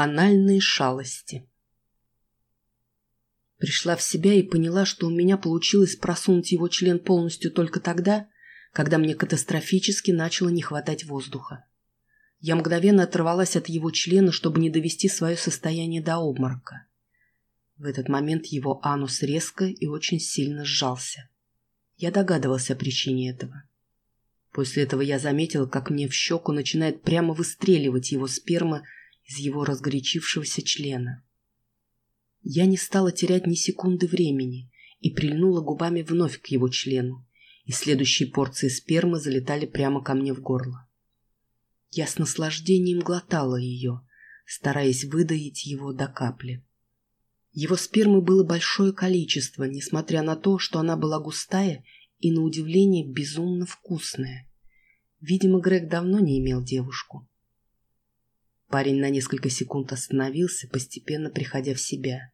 Анальные шалости. Пришла в себя и поняла, что у меня получилось просунуть его член полностью только тогда, когда мне катастрофически начало не хватать воздуха. Я мгновенно оторвалась от его члена, чтобы не довести свое состояние до обморока. В этот момент его анус резко и очень сильно сжался. Я догадывался о причине этого. После этого я заметила, как мне в щеку начинает прямо выстреливать его сперма из его разгорячившегося члена. Я не стала терять ни секунды времени и прильнула губами вновь к его члену, и следующие порции спермы залетали прямо ко мне в горло. Я с наслаждением глотала ее, стараясь выдаить его до капли. Его спермы было большое количество, несмотря на то, что она была густая и, на удивление, безумно вкусная. Видимо, Грег давно не имел девушку. Парень на несколько секунд остановился, постепенно приходя в себя.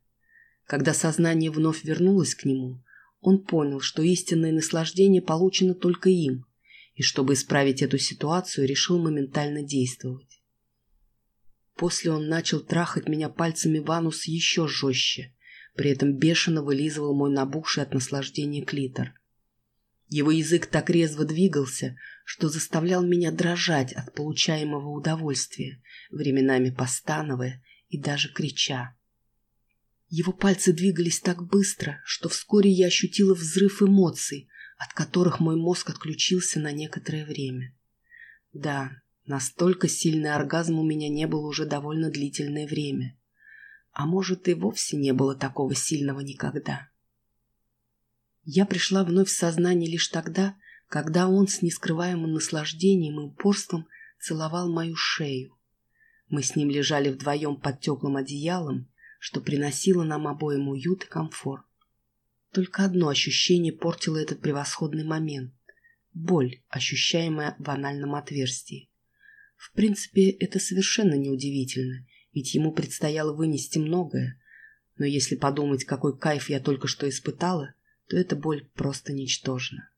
Когда сознание вновь вернулось к нему, он понял, что истинное наслаждение получено только им, и чтобы исправить эту ситуацию, решил моментально действовать. После он начал трахать меня пальцами в анус еще жестче, при этом бешено вылизывал мой набухший от наслаждения клитор. Его язык так резво двигался, что заставлял меня дрожать от получаемого удовольствия, временами постановая и даже крича. Его пальцы двигались так быстро, что вскоре я ощутила взрыв эмоций, от которых мой мозг отключился на некоторое время. Да, настолько сильный оргазм у меня не было уже довольно длительное время. А может, и вовсе не было такого сильного никогда. Я пришла вновь в сознание лишь тогда, когда он с нескрываемым наслаждением и упорством целовал мою шею. Мы с ним лежали вдвоем под теплым одеялом, что приносило нам обоим уют и комфорт. Только одно ощущение портило этот превосходный момент – боль, ощущаемая в анальном отверстии. В принципе, это совершенно неудивительно, ведь ему предстояло вынести многое, но если подумать, какой кайф я только что испытала, то эта боль просто ничтожна.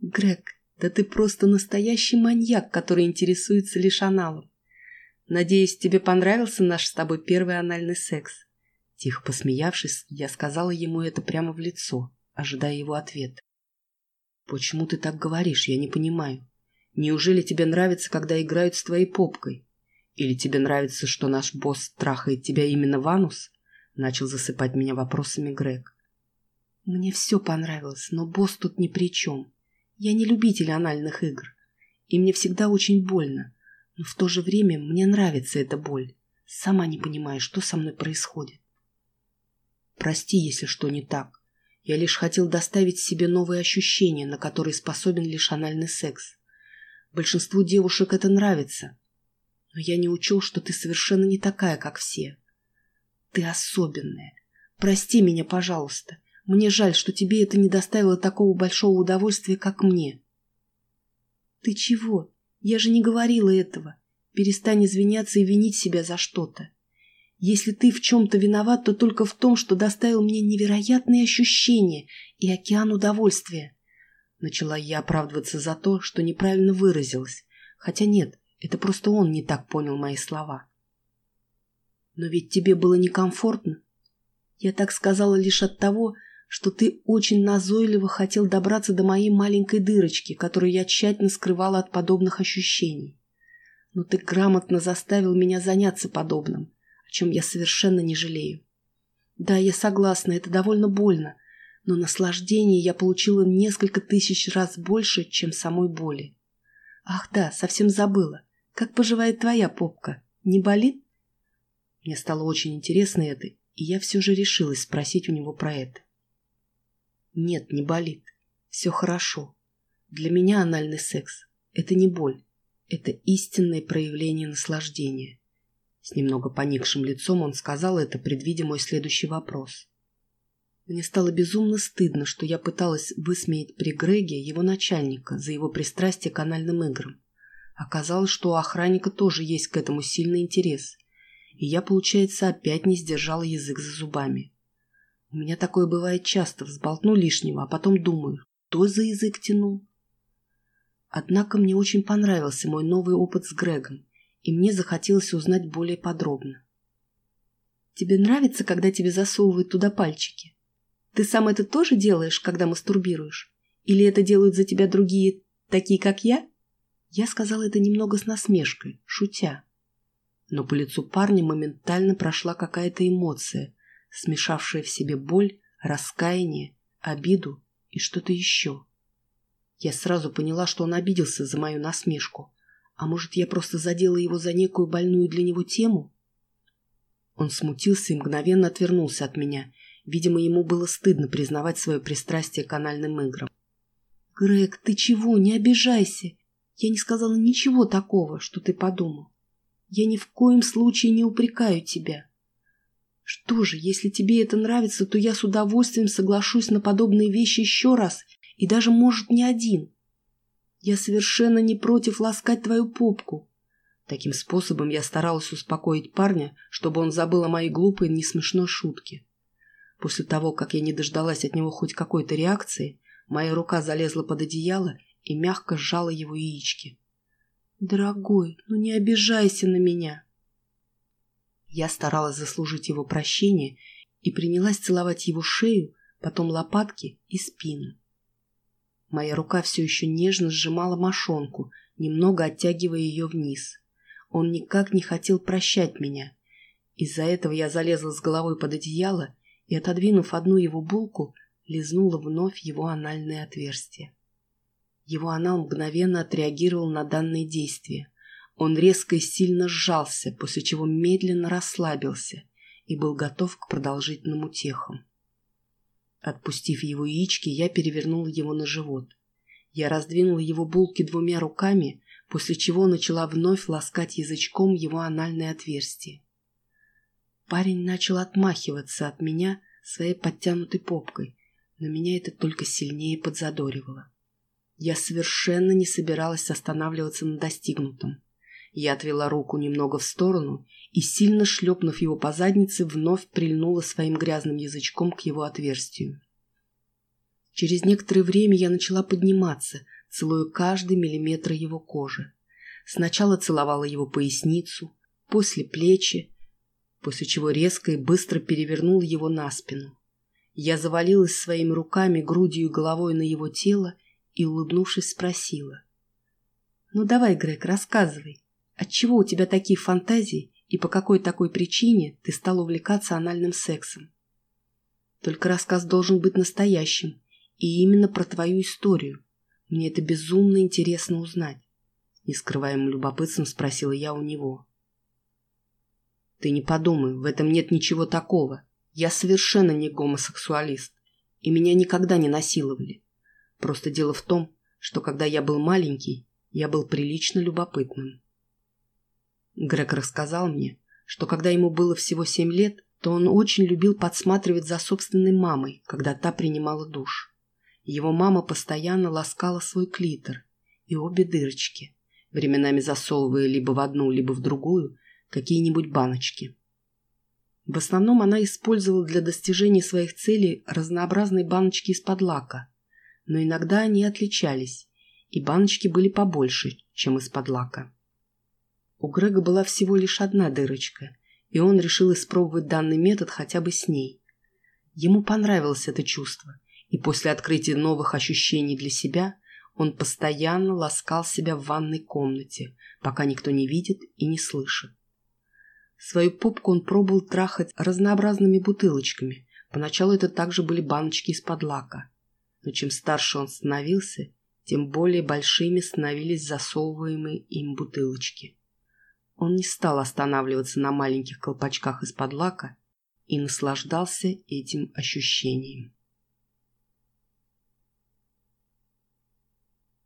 Грег, да ты просто настоящий маньяк, который интересуется лишь аналом. Надеюсь, тебе понравился наш с тобой первый анальный секс. Тихо посмеявшись, я сказала ему это прямо в лицо, ожидая его ответа. Почему ты так говоришь, я не понимаю. Неужели тебе нравится, когда играют с твоей попкой? Или тебе нравится, что наш босс трахает тебя именно в анус? Начал засыпать меня вопросами Грег. Мне все понравилось, но босс тут ни при чем. Я не любитель анальных игр, и мне всегда очень больно, но в то же время мне нравится эта боль. Сама не понимаю, что со мной происходит. Прости, если что не так. Я лишь хотел доставить себе новые ощущения, на которые способен лишь анальный секс. Большинству девушек это нравится. Но я не учел, что ты совершенно не такая, как все. Ты особенная. Прости меня, пожалуйста. Мне жаль, что тебе это не доставило такого большого удовольствия, как мне. Ты чего? Я же не говорила этого. Перестань извиняться и винить себя за что-то. Если ты в чем-то виноват, то только в том, что доставил мне невероятные ощущения и океан удовольствия. Начала я оправдываться за то, что неправильно выразилась. Хотя нет, это просто он не так понял мои слова. Но ведь тебе было некомфортно. Я так сказала лишь от того, что ты очень назойливо хотел добраться до моей маленькой дырочки, которую я тщательно скрывала от подобных ощущений. Но ты грамотно заставил меня заняться подобным, о чем я совершенно не жалею. Да, я согласна, это довольно больно, но наслаждение я получила несколько тысяч раз больше, чем самой боли. Ах да, совсем забыла. Как поживает твоя попка? Не болит? Мне стало очень интересно это, и я все же решилась спросить у него про это. Нет, не болит. Все хорошо. Для меня анальный секс – это не боль. Это истинное проявление наслаждения. С немного поникшим лицом он сказал это, предвидя мой следующий вопрос. Мне стало безумно стыдно, что я пыталась высмеять при Греге его начальника за его пристрастие к анальным играм. Оказалось, что у охранника тоже есть к этому сильный интерес. И я, получается, опять не сдержала язык за зубами. У меня такое бывает часто, взболтну лишнего, а потом думаю, кто за язык тянул? Однако мне очень понравился мой новый опыт с Грегом, и мне захотелось узнать более подробно. «Тебе нравится, когда тебе засовывают туда пальчики? Ты сам это тоже делаешь, когда мастурбируешь? Или это делают за тебя другие, такие как я?» Я сказала это немного с насмешкой, шутя. Но по лицу парня моментально прошла какая-то эмоция, смешавшая в себе боль, раскаяние, обиду и что-то еще. Я сразу поняла, что он обиделся за мою насмешку. А может, я просто задела его за некую больную для него тему? Он смутился и мгновенно отвернулся от меня. Видимо, ему было стыдно признавать свое пристрастие к анальным играм. «Грег, ты чего? Не обижайся. Я не сказала ничего такого, что ты подумал. Я ни в коем случае не упрекаю тебя. Что же, если тебе это нравится, то я с удовольствием соглашусь на подобные вещи еще раз, и даже, может, не один. Я совершенно не против ласкать твою попку. Таким способом я старалась успокоить парня, чтобы он забыл о моей глупой, несмешной шутке. После того, как я не дождалась от него хоть какой-то реакции, моя рука залезла под одеяло и мягко сжала его яички. «Дорогой, ну не обижайся на меня!» Я старалась заслужить его прощение и принялась целовать его шею, потом лопатки и спину. Моя рука все еще нежно сжимала мошонку, немного оттягивая ее вниз. Он никак не хотел прощать меня. Из-за этого я залезла с головой под одеяло и, отодвинув одну его булку, лизнула вновь его анальное отверстие. Его анал мгновенно отреагировал на данное действие. Он резко и сильно сжался, после чего медленно расслабился и был готов к продолжительным утехам. Отпустив его яички, я перевернула его на живот. Я раздвинула его булки двумя руками, после чего начала вновь ласкать язычком его анальное отверстие. Парень начал отмахиваться от меня своей подтянутой попкой, но меня это только сильнее подзадоривало. Я совершенно не собиралась останавливаться на достигнутом. Я отвела руку немного в сторону и, сильно шлепнув его по заднице, вновь прильнула своим грязным язычком к его отверстию. Через некоторое время я начала подниматься, целуя каждый миллиметр его кожи. Сначала целовала его поясницу, после плечи, после чего резко и быстро перевернула его на спину. Я завалилась своими руками, грудью и головой на его тело и, улыбнувшись, спросила. «Ну давай, Грег, рассказывай, отчего у тебя такие фантазии и по какой такой причине ты стал увлекаться анальным сексом? Только рассказ должен быть настоящим, и именно про твою историю. Мне это безумно интересно узнать. Нескрываемым любопытством спросила я у него. Ты не подумай, в этом нет ничего такого. Я совершенно не гомосексуалист, и меня никогда не насиловали. Просто дело в том, что когда я был маленький, я был прилично любопытным. Грег рассказал мне, что когда ему было всего семь лет, то он очень любил подсматривать за собственной мамой, когда та принимала душ. Его мама постоянно ласкала свой клитор и обе дырочки, временами засовывая либо в одну, либо в другую какие-нибудь баночки. В основном она использовала для достижения своих целей разнообразные баночки из-под лака, но иногда они отличались, и баночки были побольше, чем из-под лака. У Грега была всего лишь одна дырочка, и он решил испробовать данный метод хотя бы с ней. Ему понравилось это чувство, и после открытия новых ощущений для себя он постоянно ласкал себя в ванной комнате, пока никто не видит и не слышит. Свою попку он пробовал трахать разнообразными бутылочками. Поначалу это также были баночки из-под лака но чем старше он становился, тем более большими становились засовываемые им бутылочки. Он не стал останавливаться на маленьких колпачках из-под лака и наслаждался этим ощущением.